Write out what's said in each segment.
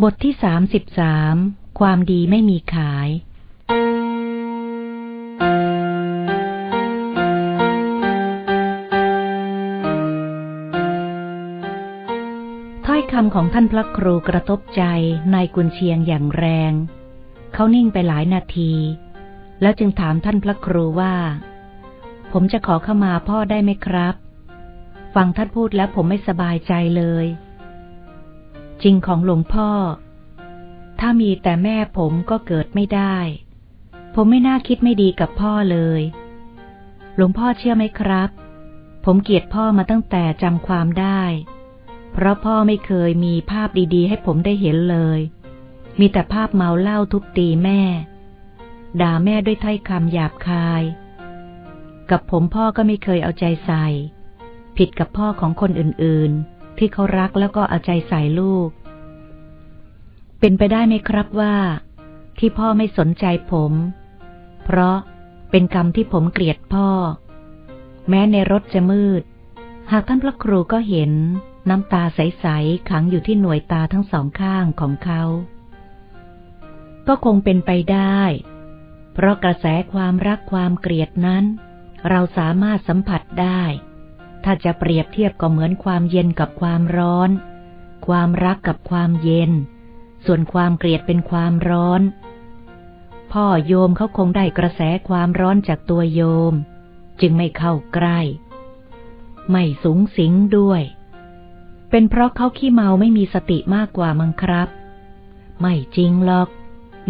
บทที่สามสิบสามความดีไม่มีขาย ถ้อยคำของท่านพระครูกระทบใจนายกุนเชียงอย่างแรง เขานิ่งไปหลายนาที แล้วจึงถามท่านพระครูว่า ผมจะขอเข้ามาพ่อได้ไหมครับ ฟังท่านพูดแล้วผมไม่สบายใจเลย จริงของหลวงพ่อ ถ้ามีแต่แม่ผมก็เกิดไม่ได้ ผมไม่น่าคิดไม่ดีกับพ่อเลย หลวงพ่อเชื่อไหมครับ ผมเกลียดพ่อมาตั้งแต่จำความได้ เพราะพ่อไม่เคยมีภาพดีๆ ให้ผมได้เห็นเลย มีแต่ภาพเมาเหล้าทุบตีแม่ ด่าแม่ด้วยถ้อยคำหยาบคาย กับผมพ่อก็ไม่เคยเอาใจใส่ ผิดกับพ่อของคนอื่นๆ ที่เขารักแล้วก็เอาใจใส่ลูก เป็นไปได้ไหมครับว่า ที่พ่อไม่สนใจผม เพราะเป็นกรรมที่ผมเกลียดพ่อ แม้ในรถจะมืด หากท่านพระครูก็เห็นน้ำตาใสๆขังอยู่ที่หน่วยตาทั้งสองข้างของเขา ก็คงเป็นไปได้ เพราะกระแสความรักความเกลียดนั้น เราสามารถสัมผัสได้ ถ้าจะเปรียบเทียบก็เหมือนความเย็นกับความร้อน ความรักกับความเย็น ส่วนความเกลียดเป็นความร้อน พ่อโยมเขาคงได้กระแสความร้อนจากตัวโยม จึงไม่เข้าใกล้ ไม่สูงสิงด้วย เป็นเพราะเขาขี้เมาไม่มีสติมากกว่ามังครับ ไม่จริงหรอก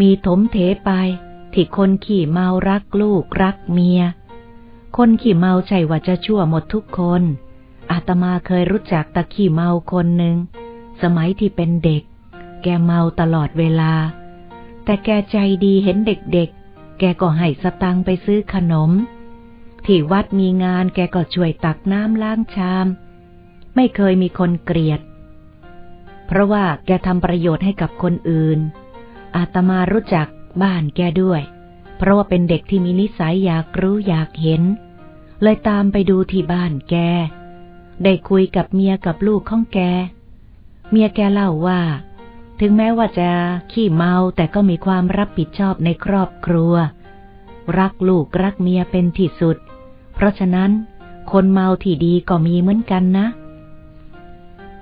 มีถมเถไป ที่คนขี่เมารักลูกรักเมีย คนขี่เมาใช่ว่าจะชั่วหมดทุกคน อาตมาเคยรู้จักตะขี่เมาคนหนึ่ง สมัยที่เป็นเด็ก แกเมาตลอดเวลา แต่แกใจดีเห็นเด็กๆ แกก็ให้สตังไปซื้อขนม ที่วัดมีงานแกก็ช่วยตักน้ำล้างชาม ไม่เคยมีคนเกลียด เพราะว่าแกทำประโยชน์ให้กับคนอื่น อาตมารู้จักบ้านแกด้วย เพราะว่าเป็นเด็กที่มีนิสัยอยากรู้อยากเห็น เลยตามไปดูที่บ้านแก ได้คุยกับเมียกับลูกของแก เมียแกเล่าว่า ถึงแม้ว่าจะขี้เมาแต่ก็มีความรับผิดชอบในครอบครัว รักลูกรักเมียเป็นที่สุด เพราะฉะนั้น คนเมาที่ดีก็มีเหมือนกันนะ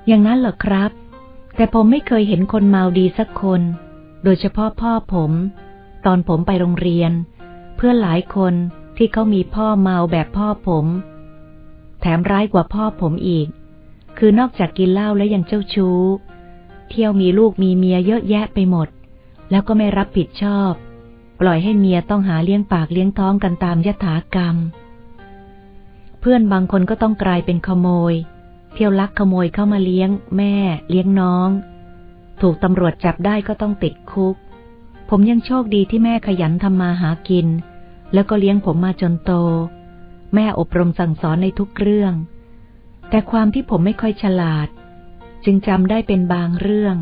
อย่างนั้นเหรอครับ แต่ผมไม่เคยเห็นคนเมาดีสักคน โดยเฉพาะพ่อผม ตอนผมไปโรงเรียน เพื่อนหลายคนที่เขามีพ่อเมาแบบพ่อผม แถมร้ายกว่าพ่อผมอีก คือนอกจากกินเหล้าแล้วยังเจ้าชู้ เที่ยวมีลูกมีเมียเยอะแยะไปหมด แล้วก็ไม่รับผิดชอบ ปล่อยให้เมียต้องหาเลี้ยงปากเลี้ยงท้องกันตามยถากรรม เพื่อนบางคนก็ต้องกลายเป็นขโมย เที่ยวลักขโมยเข้ามาเลี้ยง แม่ เลี้ยงน้อง ถูกตำรวจจับได้ก็ต้องติดคุก ผมยังโชคดีที่แม่ขยันทำมาหากิน แล้วก็เลี้ยงผมมาจนโต แม่อบรมสั่งสอนในทุกเรื่อง แต่ความที่ผมไม่ค่อยฉลาด จึงจำได้เป็นบางเรื่อง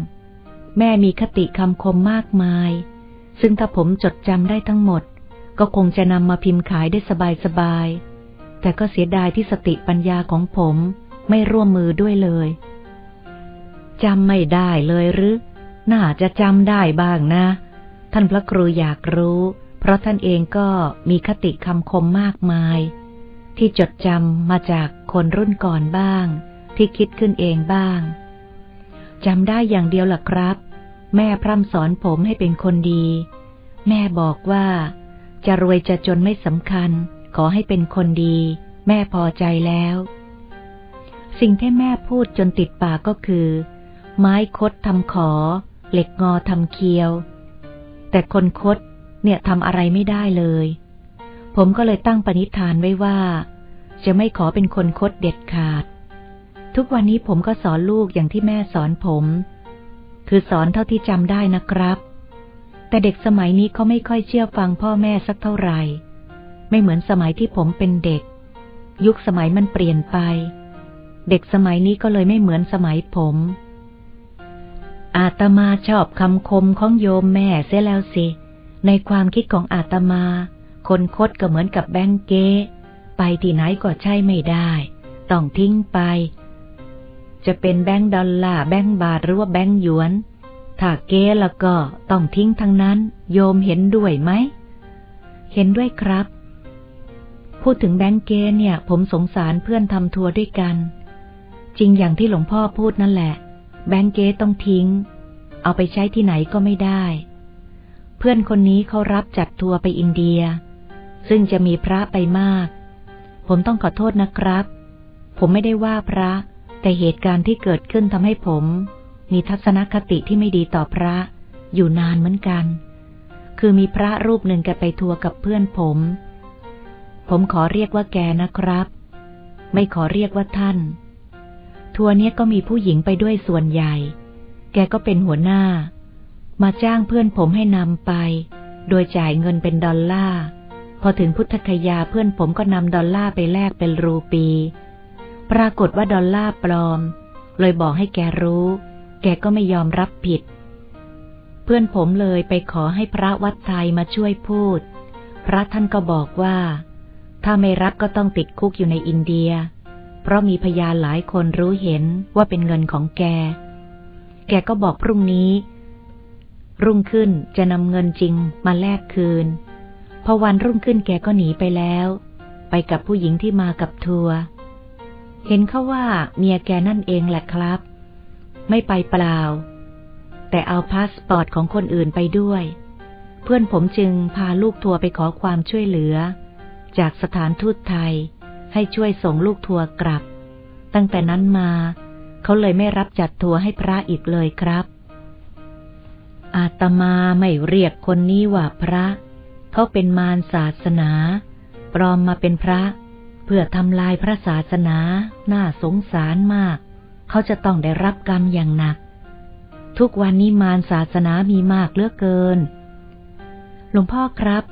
แม่มีคติคำคมมากมาย ซึ่งถ้าผมจดจำได้ทั้งหมด ก็คงจะนำมาพิมพ์ขายได้สบายๆ แต่ก็เสียดายที่สติปัญญาของผมไม่ร่วมมือด้วยเลยจำไม่ได้เลยหรือ น่าจะจำได้บ้างนะ ท่านพระครูอยากรู้ เพราะท่านเองก็มีคติคำคมมากมาย ที่จดจำมาจากคนรุ่นก่อนบ้าง ที่คิดขึ้นเองบ้างจำได้อย่างเดียวล่ะครับ แม่พร่ำสอนผมให้เป็นคนดี แม่บอกว่า จะรวยจะจนไม่สำคัญ ขอให้เป็นคนดี แม่พอใจแล้ว สิ่งที่แม่พูดจนติดปากก็คือ ไม้คดทำขอ เหล็กงอทำเคียว แต่คนคดเนี่ยทำอะไรไม่ได้เลย ผมก็เลยตั้งปณิธานไว้ว่า จะไม่ขอเป็นคนคดเด็ดขาด ทุกวันนี้ผมก็สอนลูกอย่างที่แม่สอนผม คือสอนเท่าที่จำได้นะครับ แต่เด็กสมัยนี้เขาไม่ค่อยเชื่อฟังพ่อแม่สักเท่าไหร่ ไม่เหมือนสมัยที่ผมเป็นเด็ก ยุคสมัยมันเปลี่ยนไป เด็กสมัยนี้ก็เลยไม่เหมือนสมัยผม อาตมาชอบคำคมของโยมแม่เสียแล้วสิ ในความคิดของอาตมา คนคดก็เหมือนกับแบงเก้ไปที่ไหนก็ใช่ไม่ได้ ต้องทิ้งไป จะเป็นแบงดอลลาร์แบงบาทหรือว่าแบงหยวน ถ้าเก๊แล้วก็ต้องทิ้งทั้งนั้น โยมเห็นด้วยไหม เห็นด้วยครับ พูดถึงแบงเก๊เนี่ย ผมสงสารเพื่อนทำทัวร์ด้วยกัน จริงอย่างที่หลวงพ่อพูดนั่นแหละ แบงก์เก๊ต้องทิ้ง เอาไปใช้ที่ไหนก็ไม่ได้ เพื่อนคนนี้เขารับจัดทัวร์ไปอินเดีย ซึ่งจะมีพระไปมาก ผมต้องขอโทษนะครับ ผมไม่ได้ว่าพระ แต่เหตุการณ์ที่เกิดขึ้นทำให้ผม มีทัศนคติที่ไม่ดีต่อพระอยู่นานเหมือนกัน คือมีพระรูปหนึ่งแกไปทัวร์กับเพื่อนผม ผมขอเรียกว่าแกนะครับ ไม่ขอเรียกว่าท่าน ทัวร์นี้ก็มีผู้หญิงไปด้วยส่วนใหญ่ แกก็เป็นหัวหน้า มาจ้างเพื่อนผมให้นำไป โดยจ่ายเงินเป็นดอลลาร์ พอถึงพุทธคยาเพื่อนผมก็นำดอลลาร์ไปแลกเป็นรูปี ปรากฏว่าดอลลาร์ปลอม เลยบอกให้แกรู้ แกก็ไม่ยอมรับผิด เพื่อนผมเลยไปขอให้พระวัดไทยมาช่วยพูด พระท่านก็บอกว่า ถ้าไม่รับก็ต้องติดคุกอยู่ในอินเดีย เพราะมีพยานหลายคนรู้เห็นว่าเป็นเงินของแก แกก็บอกพรุ่งนี้ รุ่งขึ้นจะนำเงินจริงมาแลกคืน พอวันรุ่งขึ้นแกก็หนีไปแล้ว ไปกับผู้หญิงที่มากับทัวร์ เห็นเขาว่าเมียแกนั่นเองแหละครับ ไม่ไปเปล่า แต่เอาพาสปอร์ตของคนอื่นไปด้วย เพื่อนผมจึงพาลูกทัวร์ไปขอความช่วยเหลือ จากสถานทูตไทย ให้ช่วยส่งลูกทัวร์กลับ ตั้งแต่นั้นมา เขาเลยไม่รับจัดทัวร์ให้พระอีกเลยครับ อาตมาไม่เรียกคนนี้ว่าพระ เขาเป็นมารศาสนา ปลอมมาเป็นพระ เพื่อทำลายพระศาสนา น่าสงสารมาก เขาจะต้องได้รับกรรมอย่างหนัก ทุกวันนี้มารศาสนามีมากเลือเกิน หลวงพ่อครับ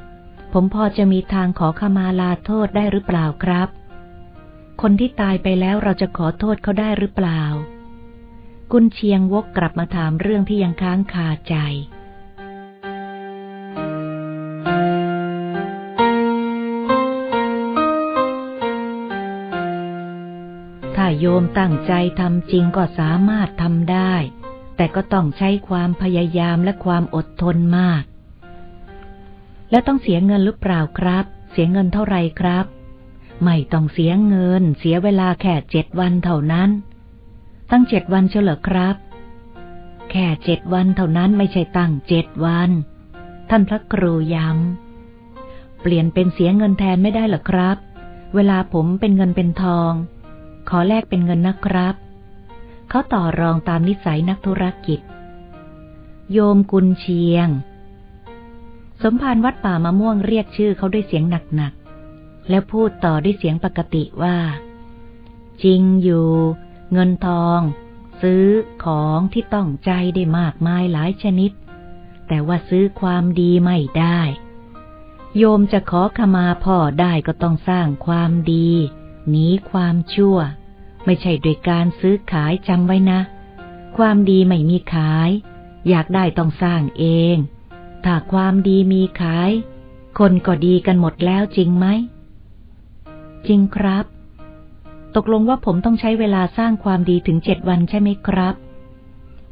ผมพอจะมีทางขอขมาลาโทษได้หรือเปล่าครับ คนที่ตายไปแล้วเราจะขอโทษเขาได้หรือเปล่า กุนเชียงวกกลับมาถามเรื่องที่ยังค้างคาใจาโยมตั้งใจทำจริงก็สามารถทำได้ แต่ก็ต้องใช้ความพยายามและความอดทนมาก แล้วต้องเสียเงินหรือเปล่าครับ เสียเงินเท่าไรครับ ไม่ต้องเสียเงิน เสียเวลาแค่เจ็ดวันเท่านั้น ตั้งเจ็ดวันเฉลอครับ แค่เจ็ดวันเท่านั้นไม่ใช่ตั้งเจ็ดวัน ท่านพระครูย้ำ เปลี่ยนเป็นเสียเงินแทนไม่ได้หรอครับ เวลาผมเป็นเงินเป็นทอง ขอแลกเป็นเงินนะครับ เขาต่อรองตามนิสัยนักธุรกิจ โยมกุลเชียง สมภารวัดป่ามะม่วงเรียกชื่อเขาด้วยเสียงหนักๆ แล้วพูดต่อด้วยเสียงปกติว่า จริงอยู่ เงินทอง ซื้อของที่ต้องใจได้มากมายหลายชนิด แต่ว่าซื้อความดีไม่ได้ โยมจะขอขมาพ่อได้ก็ต้องสร้างความดีหนีความชั่ว ไม่ใช่โดยการซื้อขายจำไว้นะ ความดีไม่มีขาย อยากได้ต้องสร้างเอง ถ้าความดีมีขาย คนก็ดีกันหมดแล้วจริงไหม จริงครับ ตกลงว่าผมต้องใช้เวลาสร้างความดีถึงเจ็ดวันใช่ไหมครับ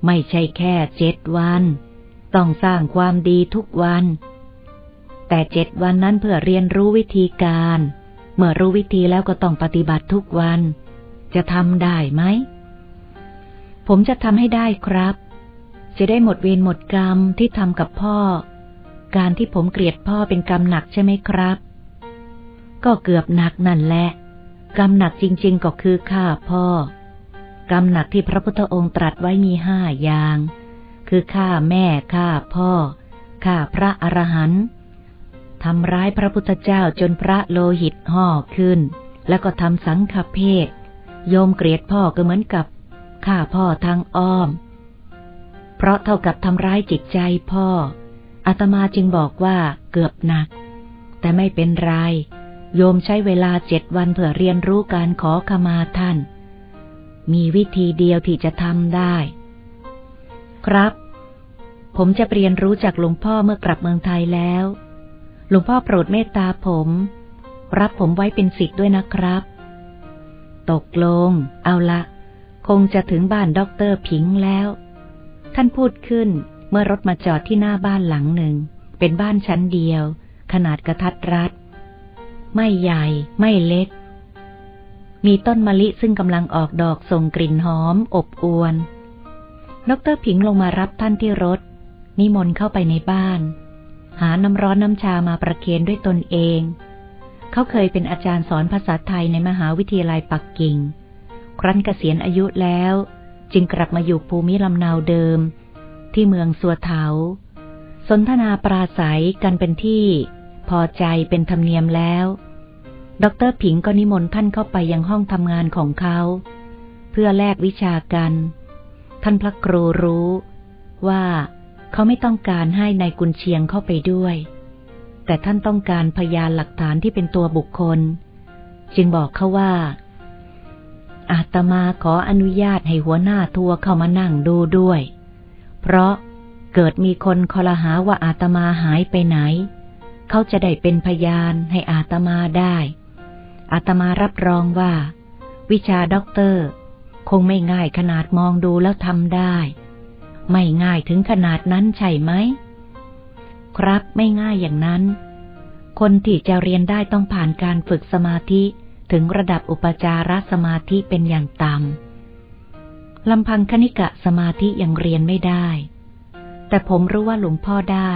ไม่ใช่แค่เจ็ดวัน ต้องสร้างความดีทุกวัน แต่เจ็ดวันนั้นเพื่อเรียนรู้วิธีการ เมื่อรู้วิธีแล้วก็ต้องปฏิบัติทุกวัน จะทำได้ไหม ผมจะทำให้ได้ครับ จะได้หมดเวรหมดกรรมที่ทำกับพ่อ การที่ผมเกลียดพ่อเป็นกรรมหนักใช่ไหมครับ ก็เกือบหนักนั่นแหละ กรรมหนักจริงๆก็คือฆ่าพ่อ กรรมหนักที่พระพุทธองค์ตรัสไว้มีห้าอย่าง คือฆ่าแม่ฆ่าพ่อฆ่าพระอรหันต์ทำร้ายพระพุทธเจ้าจนพระโลหิตห่อขึ้น แล้วก็ทำสังฆเพศโยมเกลียดพ่อก็เหมือนกับฆ่าพ่อทางอ้อม เพราะเท่ากับทำร้ายจิตใจพ่ออาตมาจึงบอกว่าเกือบหนัก แต่ไม่เป็นไร โยมใช้เวลาเจ็ดวันเพื่อเรียนรู้การขอขมาท่าน มีวิธีเดียวที่จะทำได้ ครับ ผมจะเรียนรู้จากหลวงพ่อเมื่อกลับเมืองไทยแล้ว หลวงพ่อโปรดเมตตาผม รับผมไว้เป็นศิษย์ด้วยนะครับ ตกลง เอาละ คงจะถึงบ้านด็อกเตอร์ผิงแล้ว ท่านพูดขึ้นเมื่อรถมาจอดที่หน้าบ้านหลังหนึ่ง เป็นบ้านชั้นเดียว ขนาดกระทัดรัด ไม่ใหญ่ ไม่เล็ก มีต้นมะลิซึ่งกำลังออกดอกส่งกลิ่นหอม อบอวน ดรผิงลงมารับท่านที่รถ นิมนต์เข้าไปในบ้าน หาน้ำร้อนน้ำชามาประเคนด้วยตนเอง เขาเคยเป็นอาจารย์สอนภาษาไทยในมหาวิทยาลัยปักกิ่ง ครั้นเกษียณอายุแล้ว จึงกลับมาอยู่ภูมิลำเนาเดิม ที่เมืองสัวเถาสนทนาปราศัยกันเป็นที่ พอใจเป็นธรรมเนียมแล้ว ดรผิงก็นิมนต์ท่านเข้าไปยังห้องทำงานของเขา เพื่อแลกวิชากัน ท่านพระครูรู้ว่าเขาไม่ต้องการให้ในายกุนเชียงเข้าไปด้วย แต่ท่านต้องการพยานหลักฐานที่เป็นตัวบุคคล จึงบอกเขาว่า อาตมาขออนุญาตให้หัวหน้าทัวร์เข้ามานั่งดูด้วย เพราะเกิดมีคนคอลหาว่าอาตมาหายไปไหน เขาจะได้เป็นพยานให้อาตมาได้ อาตมารับรองว่า วิชาด็อกเตอร์ คงไม่ง่ายขนาดมองดูแล้วทำได้ ไม่ง่ายถึงขนาดนั้นใช่ไหม ครับไม่ง่ายอย่างนั้น คนที่จะเรียนได้ต้องผ่านการฝึกสมาธิถึงระดับอุปจารสมาธิเป็นอย่างต่ำลำพังคณิกะสมาธิยังเรียนไม่ได้ แต่ผมรู้ว่าหลวงพ่อได้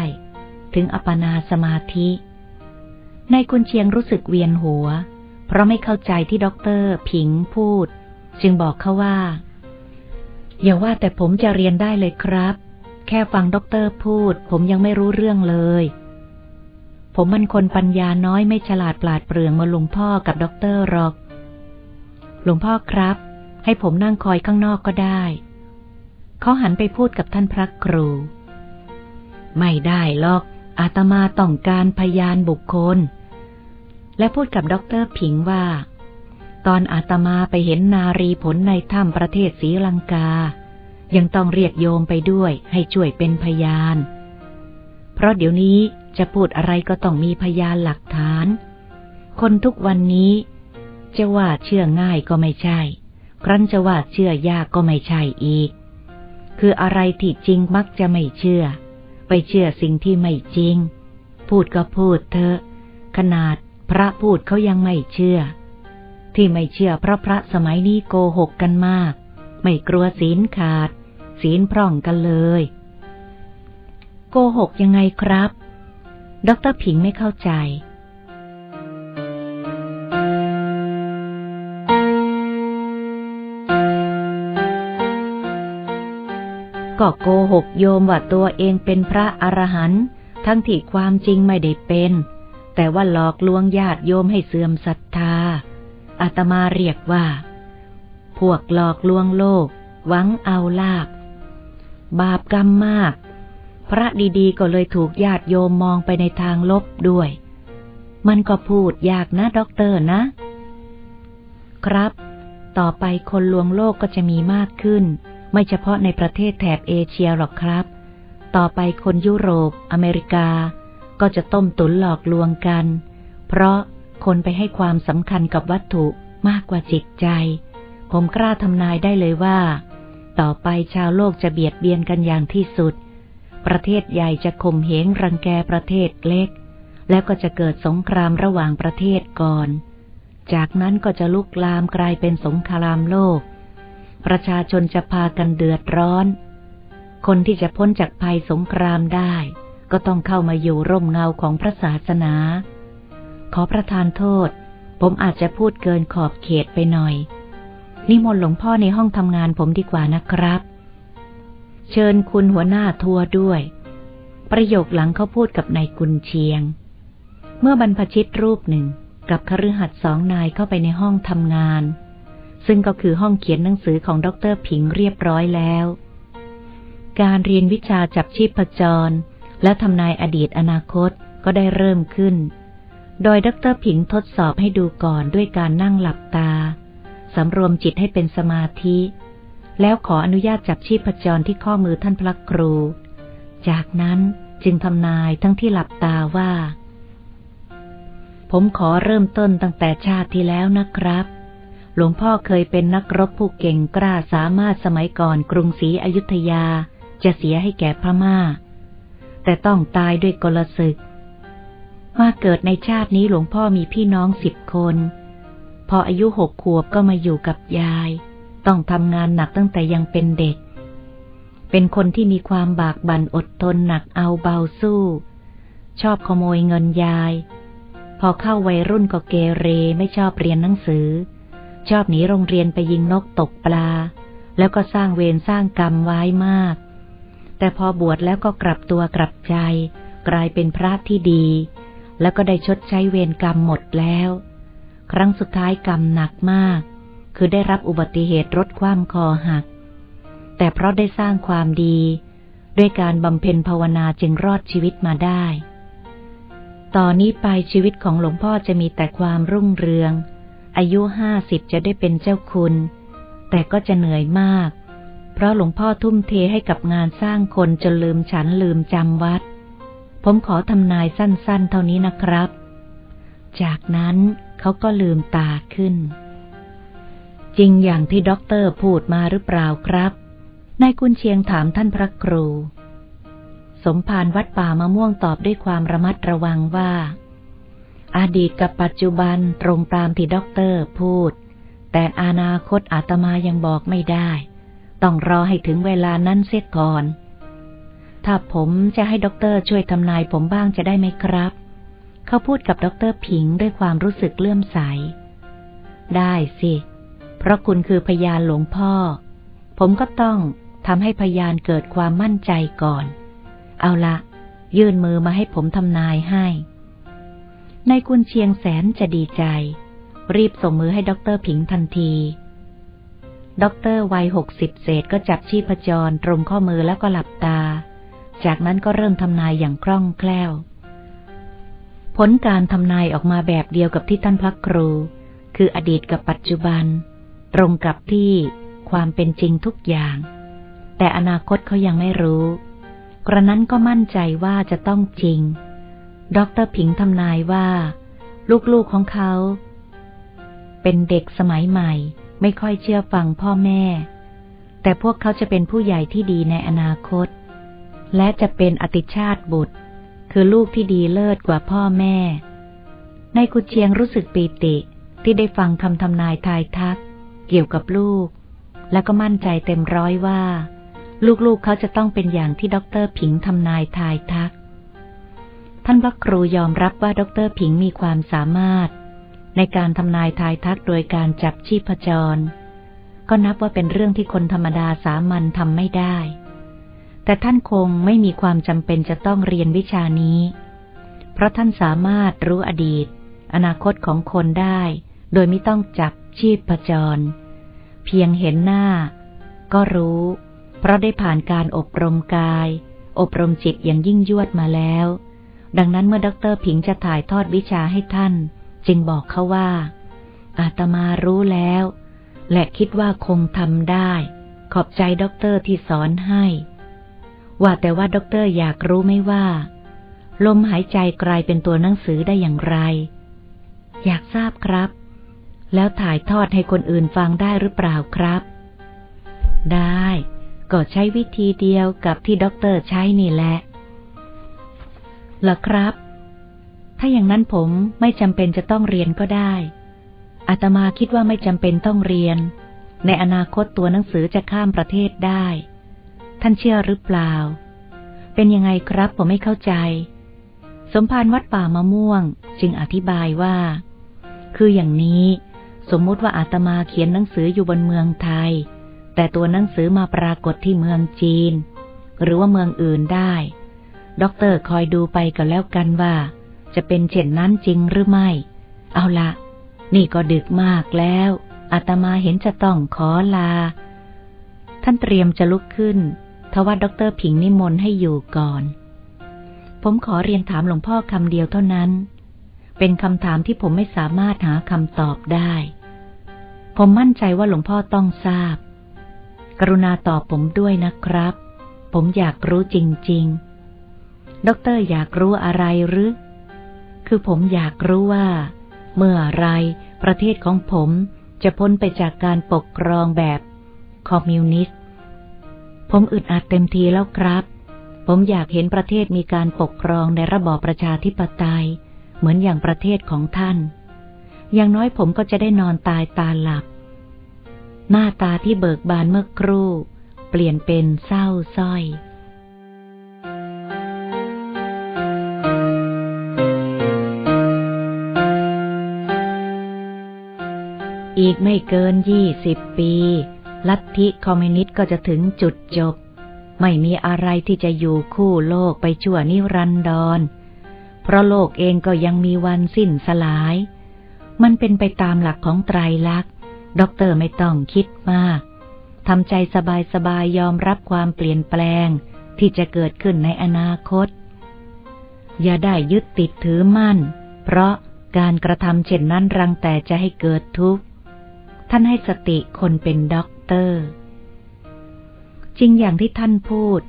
ถึงอัปปนาสมาธินายกุนเชียงรู้สึกเวียนหัว เพราะไม่เข้าใจที่ด็อกเตอร์ผิงพูด จึงบอกเขาว่า อย่าว่าแต่ผมจะเรียนได้เลยครับ แค่ฟังด็อกเตอร์พูด ผมยังไม่รู้เรื่องเลย ผมมันคนปัญญาน้อยไม่ฉลาดปราดเปรื่องเหมือนหลวงพ่อกับด็อกเตอร์หรอก หลวงพ่อครับ ให้ผมนั่งคอยข้างนอกก็ได้เขาหันไปพูดกับท่านพระครู ไม่ได้หรอก อาตมาต้องการพยานบุคคล และพูดกับด็อกเตอร์ผิงว่า ตอนอาตมาไปเห็นนารีผลในถ้ำประเทศศรีลังกา ยังต้องเรียกโยมไปด้วยให้ช่วยเป็นพยาน เพราะเดี๋ยวนี้จะพูดอะไรก็ต้องมีพยานหลักฐาน คนทุกวันนี้ จะว่าเชื่อง่ายก็ไม่ใช่ ครั้นจะว่าเชื่อยากก็ไม่ใช่อีก คืออะไรที่จริงมักจะไม่เชื่อ ไปเชื่อสิ่งที่ไม่จริง พูดก็พูดเถอะ ขนาดพระพูดเขายังไม่เชื่อ ที่ไม่เชื่อเพราะพระสมัยนี้โกหกกันมาก ไม่กลัวศีลขาด ศีลพร่องกันเลย โกหกยังไงครับ ดรผิงไม่เข้าใจ ก็โกหกโยมว่าตัวเองเป็นพระอรหันต์ทั้งที่ความจริงไม่ได้เป็น แต่ว่าหลอกลวงญาติโยมให้เสื่อมศรัทธาอาตมาเรียกว่า พวกหลอกลวงโลก หวังเอาลาบบาปกรรมมาก พระดีๆก็เลยถูกญาติโยมมองไปในทางลบด้วย มันก็พูดยากนะด็อกเตอร์นะ ครับ ต่อไปคนลวงโลกก็จะมีมากขึ้น ไม่เฉพาะในประเทศแถบเอเชียหรอกครับ ต่อไปคนยุโรป อเมริกา ก็จะต้มตุ๋นหลอกลวงกัน เพราะคนไปให้ความสำคัญกับวัตถุมากกว่าจิตใจ ผมกล้าทำนายได้เลยว่า ต่อไปชาวโลกจะเบียดเบียนกันอย่างที่สุด ประเทศใหญ่จะข่มเหงรังแกประเทศเล็ก แล้วก็จะเกิดสงครามระหว่างประเทศก่อน จากนั้นก็จะลุกลามกลายเป็นสงครามโลก ประชาชนจะพากันเดือดร้อน คนที่จะพ้นจากภัยสงครามได้ ก็ต้องเข้ามาอยู่ร่มเงาของพระศาสนา ขอประทานโทษ ผมอาจจะพูดเกินขอบเขตไปหน่อย นิมนต์หลวงพ่อในห้องทำงานผมดีกว่านะครับ เชิญคุณหัวหน้าทัวร์ด้วย ประโยคหลังเขาพูดกับนายกุนเชียง เมื่อบรรพชิตรูปหนึ่งกับคฤหัสถ์สองนายเข้าไปในห้องทำงาน ซึ่งก็คือห้องเขียนหนังสือของดรผิงเรียบร้อยแล้ว การเรียนวิชาจับชีพจร และทำนายอดีตอนาคตก็ได้เริ่มขึ้น โดยดรผิงทดสอบให้ดูก่อนด้วยการนั่งหลับตาสำรวมจิตให้เป็นสมาธิ แล้วขออนุญาตจับชีพจรที่ข้อมือท่านพระครู จากนั้นจึงทำนายทั้งที่หลับตาว่า ผมขอเริ่มต้นตั้งแต่ชาติที่แล้วนะครับ หลวงพ่อเคยเป็นนักรบผู้เก่งกล้าสามารถสมัยก่อนกรุงศรีอยุธยาจะเสียให้แก่พม่า แต่ต้องตายด้วยกลศึก มาเกิดในชาตินี้หลวงพ่อมีพี่น้องสิบคน พออายุหกขวบก็มาอยู่กับยาย ต้องทำงานหนักตั้งแต่ยังเป็นเด็ก เป็นคนที่มีความบากบั่นอดทนหนักเอาเบาสู้ ชอบขโมยเงินยาย พอเข้าวัยรุ่นก็เกเรไม่ชอบเรียนหนังสือ ชอบหนีโรงเรียนไปยิงนกตกปลา แล้วก็สร้างเวรสร้างกรรมไว้มาก แต่พอบวชแล้วก็กลับตัวกลับใจ กลายเป็นพระที่ดี แล้วก็ได้ชดใช้เวรกรรมหมดแล้ว ครั้งสุดท้ายกรรมหนักมาก คือได้รับอุบัติเหตุรถคว่ำคอหัก แต่เพราะได้สร้างความดี ด้วยการบำเพ็ญภาวนาจึงรอดชีวิตมาได้ต่อนนี้ไปชีวิตของหลวงพ่อจะมีแต่ความรุ่งเรือง อายุห้าสิบจะได้เป็นเจ้าคุณ แต่ก็จะเหนื่อยมาก เพราะหลวงพ่อทุ่มเทให้กับงานสร้างคนจนลืมฉันลืมจำวัด ผมขอทำนายสั้นๆ เท่านี้นะครับ จากนั้นเขาก็ลืมตาขึ้น จริงอย่างที่ด็อกเตอร์พูดมาหรือเปล่าครับนายกุนเชียงถามท่านพระครู สมภารวัดป่ามะม่วงตอบด้วยความระมัดระวังว่า อดีตกับปัจจุบันตรงตามที่ด็อกเตอร์พูด แต่อนาคตอาตมายังบอกไม่ได้ ต้องรอให้ถึงเวลานั้นเสียก่อน ถ้าผมจะให้ด็อกเตอร์ช่วยทำนายผมบ้างจะได้ไหมครับ เขาพูดกับด็อกเตอร์ผิงด้วยความรู้สึกเลื่อมใส ได้สิ เพราะคุณคือพยานหลวงพ่อ ผมก็ต้องทำให้พยานเกิดความมั่นใจก่อน เอาละยื่นมือมาให้ผมทำนายให้ นายกุนเชียงแสนจะดีใจ รีบส่งมือให้ด็อกเตอร์ผิงทันทีด็อกเตอร์วัยหกสิบเศษก็จับชีพจรตรงข้อมือแล้วก็หลับตา จากนั้นก็เริ่มทำนายอย่างคล่องแคล่ว ผลการทำนายออกมาแบบเดียวกับที่ท่านพระครู คืออดีตกับปัจจุบัน ตรงกับที่ความเป็นจริงทุกอย่าง แต่อนาคตเขายังไม่รู้ กระนั้นก็มั่นใจว่าจะต้องจริง ด็อกเตอร์ผิงทำนายว่า ลูกๆของเขา เป็นเด็กสมัยใหม่ ไม่ค่อยเชื่อฟังพ่อแม่ แต่พวกเขาจะเป็นผู้ใหญ่ที่ดีในอนาคต และจะเป็นอติชาติบุตร คือลูกที่ดีเลิศกว่าพ่อแม่ ในกุเชียงรู้สึกปีติที่ได้ฟังคำทำนายทายทัก เกี่ยวกับลูก และก็มั่นใจเต็มร้อยว่า ลูกๆเขาจะต้องเป็นอย่างที่ด็อกเตอร์ผิงทำนายทายทัก ท่านพระครูยอมรับว่าด็อกเตอร์ผิงมีความสามารถ ในการทำนายทายทักโดยการจับชีพจร ก็นับว่าเป็นเรื่องที่คนธรรมดาสามัญทำไม่ได้ แต่ท่านคงไม่มีความจำเป็นจะต้องเรียนวิชานี้ เพราะท่านสามารถรู้อดีต อนาคตของคนได้ โดยไม่ต้องจับชีพจร เพียงเห็นหน้า ก็รู้ เพราะได้ผ่านการอบรมกาย อบรมจิตอย่างยิ่งยวดมาแล้ว ดังนั้นเมื่อด็อกเตอร์ผิงจะถ่ายทอดวิชาให้ท่าน จึงบอกเขาว่า อาตมารู้แล้ว และคิดว่าคงทำได้ ขอบใจด็อกเตอร์ที่สอนให้ ว่าแต่ว่าด็อกเตอร์อยากรู้ไหมว่า ลมหายใจกลายเป็นตัวหนังสือได้อย่างไร อยากทราบครับ แล้วถ่ายทอดให้คนอื่นฟังได้หรือเปล่าครับ ได้ ก็ใช้วิธีเดียวกับที่ด็อกเตอร์ใช้นี่แหละ ล่ะครับ ถ้าอย่างนั้นผมไม่จำเป็นจะต้องเรียนก็ได้ อาตมาคิดว่าไม่จำเป็นต้องเรียน ในอนาคตตัวหนังสือจะข้ามประเทศได้ ท่านเชื่อหรือเปล่า เป็นยังไงครับผมไม่เข้าใจ สมภารวัดป่ามะม่วงจึงอธิบายว่า คืออย่างนี้ สมมุติว่าอาตมาเขียนหนังสืออยู่บนเมืองไทย แต่ตัวหนังสือมาปรากฏที่เมืองจีน หรือว่าเมืองอื่นได้ ด็อกเตอร์คอยดูไปก็แล้วกันว่า จะเป็นเช่นนั้นจริงหรือไม่ เอาละนี่ก็ดึกมากแล้วอาตมาเห็นจะต้องขอลา ท่านเตรียมจะลุกขึ้น ทว่าด็อกเตอร์ผิงนิมนต์ให้อยู่ก่อน ผมขอเรียนถามหลวงพ่อคำเดียวเท่านั้น เป็นคำถามที่ผมไม่สามารถหาคำตอบได้ ผมมั่นใจว่าหลวงพ่อต้องทราบ กรุณาตอบผมด้วยนะครับ ผมอยากรู้จริง ๆ ด็อกเตอร์อยากรู้อะไรหรือ คือผมอยากรู้ว่า เมื่อไรประเทศของผมจะพ้นไปจากการปกครองแบบคอมมิวนิสต์ ผมอึดอัดเต็มทีแล้วครับ ผมอยากเห็นประเทศมีการปกครองในระบอบประชาธิปไตย เหมือนอย่างประเทศของท่าน อย่างน้อยผมก็จะได้นอนตายตาหลับ หน้าตาที่เบิกบานเมื่อครู่ เปลี่ยนเป็นเศร้าส้อย อีกไม่เกินยี่สิบปี ลัทธิคอมมิวนิสต์ก็จะถึงจุดจบ ไม่มีอะไรที่จะอยู่คู่โลกไปชั่วนิรันดร เพราะโลกเองก็ยังมีวันสิ้นสลาย มันเป็นไปตามหลักของไตรลักษณ์ ด็อกเตอร์ไม่ต้องคิดมากทำใจสบายๆยอมรับความเปลี่ยนแปลงที่จะเกิดขึ้นในอนาคต อย่าได้ยึดติดถือมั่น เพราะการกระทำเช่นนั้นรังแต่จะให้เกิดทุกข์ ท่านให้สติคนเป็นด็อกเตอร์ จริงอย่างที่ท่านพูด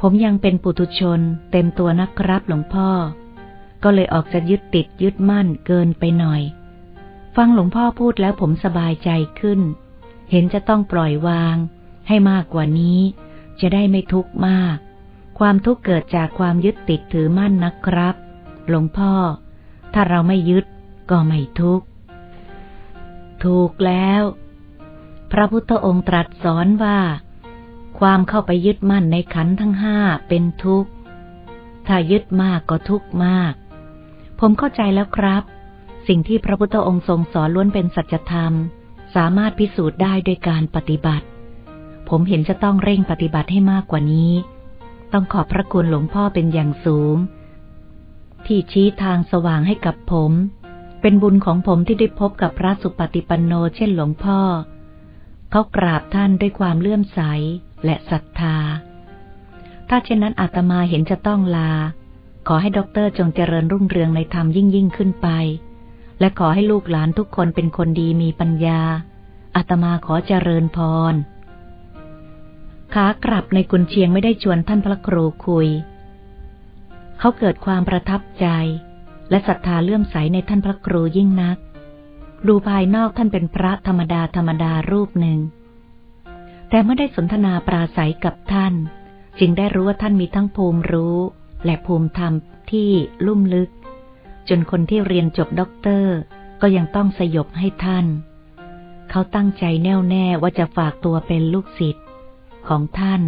ผมยังเป็นปุถุชนเต็มตัวนะครับหลวงพ่อ ก็เลยออกจะยึดติดยึดมั่นเกินไปหน่อย ฟังหลวงพ่อพูดแล้วผมสบายใจขึ้น เห็นจะต้องปล่อยวาง ให้มากกว่านี้ จะได้ไม่ทุกข์มาก ความทุกข์เกิดจากความยึดติดถือมั่นนะครับ หลวงพ่อ ถ้าเราไม่ยึดก็ไม่ทุกข์ ถูกแล้ว พระพุทธองค์ตรัสสอนว่า ความเข้าไปยึดมั่นในขันทั้งห้าเป็นทุกข์ ถ้ายึดมากก็ทุกข์มาก ผมเข้าใจแล้วครับ สิ่งที่พระพุทธองค์ทรงสอนล้วนเป็นสัจธรรม สามารถพิสูจน์ได้ด้วยการปฏิบัติ ผมเห็นจะต้องเร่งปฏิบัติให้มากกว่านี้ ต้องขอบพระคุณหลวงพ่อเป็นอย่างสูง ที่ชี้ทางสว่างให้กับผม เป็นบุญของผมที่ได้พบกับพระสุปฏิปันโนเช่นหลวงพ่อ เขากราบท่านด้วยความเลื่อมใสและศรัทธา ถ้าเช่นนั้นอาตมาเห็นจะต้องลา ขอให้ด็อกเตอร์จงเจริญรุ่งเรืองในธรรมยิ่งยิ่งขึ้นไป และขอให้ลูกหลานทุกคนเป็นคนดีมีปัญญา อาตมาขอเจริญพร ขากลับในกุนเชียงไม่ได้ชวนท่านพระครูคุย เขาเกิดความประทับใจ และศรัทธาเลื่อมใสในท่านพระครูยิ่งนัก ดูภายนอกท่านเป็นพระธรรมดาธรรมดารูปหนึ่ง แต่เมื่อได้สนทนาปราศัยกับท่าน จึงได้รู้ว่าท่านมีทั้งภูมิรู้ และภูมิธรรมที่ลุ่มลึก จนคนที่เรียนจบด็อกเตอร์ ก็ยังต้องสยบให้ท่าน เขาตั้งใจแน่วแน่ว่าจะฝากตัวเป็นลูกศิษย์ของท่าน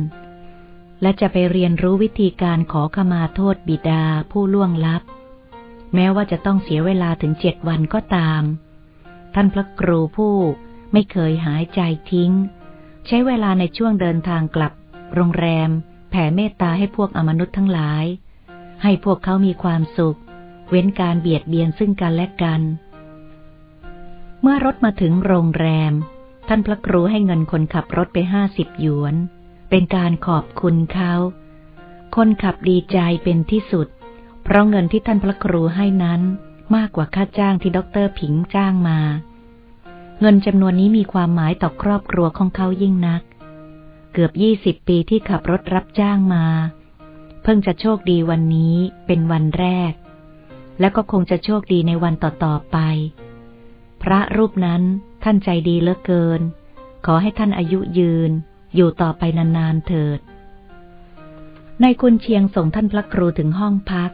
และจะไปเรียนรู้วิธีการขอขมาโทษบิดาผู้ล่วงลับ แม้ว่าจะต้องเสียเวลาถึงเจ็ดวันก็ตาม ท่านพระครูผู้ไม่เคยหายใจทิ้ง ใช้เวลาในช่วงเดินทางกลับ โรงแรม แผ่เมตตาให้พวกอมนุษย์ทั้งหลาย ให้พวกเขามีความสุข เว้นการเบียดเบียนซึ่งกันและกัน เมื่อรถมาถึงโรงแรม ท่านพระครูให้เงินคนขับรถไปห้าสิบหยวน เป็นการขอบคุณเขา คนขับดีใจเป็นที่สุด ราะเงินที่ท่านพระครูให้นั้นมากกว่าค่าจ้างที่ด็อกเตอร์ผิงจ้างมา เงินจำนวนนี้มีความหมายต่อครอบครัวของเขายิ่งนัก เกือบยี่สิบปีที่ขับรถรับจ้างมา เพิ่งจะโชคดีวันนี้เป็นวันแรก แล้วก็คงจะโชคดีในวันต่อๆไป พระรูปนั้นท่านใจดีเหลือเกิน ขอให้ท่านอายุยืน อยู่ต่อไปนานๆเถิดในคุณเชียงส่งท่านพระครูถึงห้องพัก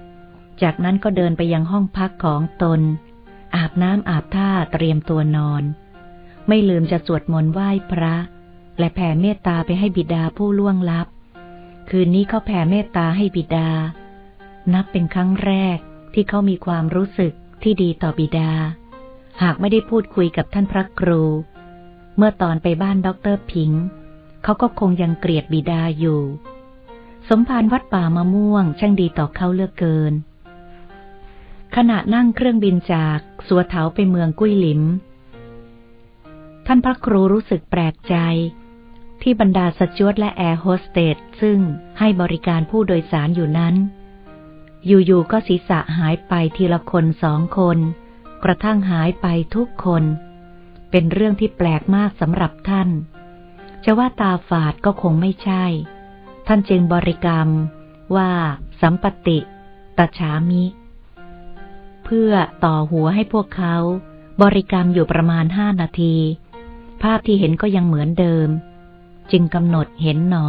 จากนั้นก็เดินไปยังห้องพักของตน อาบน้ำอาบท่าเตรียมตัวนอน ไม่ลืมจะสวดมนต์ไหว้พระ และแผ่เมตตาไปให้บิดาผู้ล่วงลับ คืนนี้เขาแผ่เมตตาให้บิดา นับเป็นครั้งแรกที่เขามีความรู้สึกที่ดีต่อบิดา หากไม่ได้พูดคุยกับท่านพระครู เมื่อตอนไปบ้านด็อกเตอร์พิงเขาก็คงยังเกลียดบิดาอยู่ สมภารวัดป่ามะม่วงช่างดีต่อเขาเหลือเกิน ขณะนั่งเครื่องบินจากซัวเถาไปเมืองกุ้ยหลิม ท่านพระครูรู้สึกแปลกใจ ที่บรรดาสจ๊วตและแอร์โฮสเตสซึ่งให้บริการผู้โดยสารอยู่นั้น อยู่ๆก็ศีรษะหายไปทีละคนสองคน กระทั่งหายไปทุกคน เป็นเรื่องที่แปลกมากสำหรับท่าน จะว่าตาฝาดก็คงไม่ใช่ ท่านจึงบริกรรมว่า สัมปติตฉามิ เพื่อต่อหัวให้พวกเขา บริกรรมอยู่ประมาณห้านาที ภาพที่เห็นก็ยังเหมือนเดิม จึงกำหนดเห็นหนอ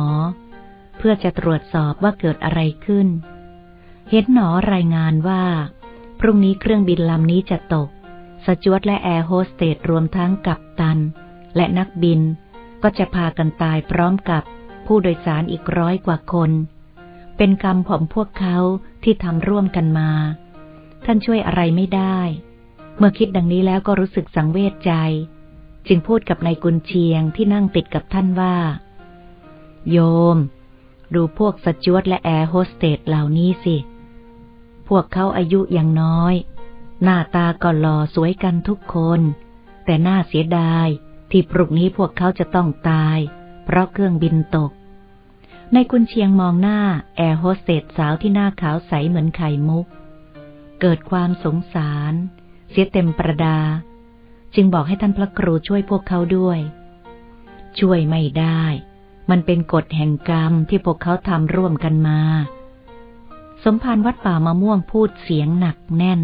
เพื่อจะตรวจสอบว่าเกิดอะไรขึ้น เห็นหนอรายงานว่า พรุ่งนี้เครื่องบินลำนี้จะตก สจวตและแอร์โฮสเตสรวมทั้งกัปตัน และนักบิน ก็จะพากันตายพร้อมกับผู้โดยสารอีกร้อยกว่าคน เป็นกรรมของพวกเขาที่ทำร่วมกันมา ท่านช่วยอะไรไม่ได้ เมื่อคิดดังนี้แล้วก็รู้สึกสังเวชใจ จึงพูดกับนายกุนเชียงที่นั่งติดกับท่านว่า โยม ดูพวกสจ๊วตและแอร์โฮสเตสเหล่านี้สิ พวกเขาอายุยังน้อย หน้าตาก็หล่อสวยกันทุกคน แต่น่าเสียดายที่พรุ่งนี้พวกเขาจะต้องตาย เพราะเครื่องบินตกนายกุนเชียงมองหน้า แอร์โฮสเตสสาวที่หน้าขาวใสเหมือนไข่มุก เกิดความสงสาร เสียเต็มประดา จึงบอกให้ท่านพระครูช่วยพวกเขาด้วย ช่วยไม่ได้ มันเป็นกฎแห่งกรรมที่พวกเขาทำร่วมกันมา สมภารวัดป่ามะม่วงพูดเสียงหนักแน่น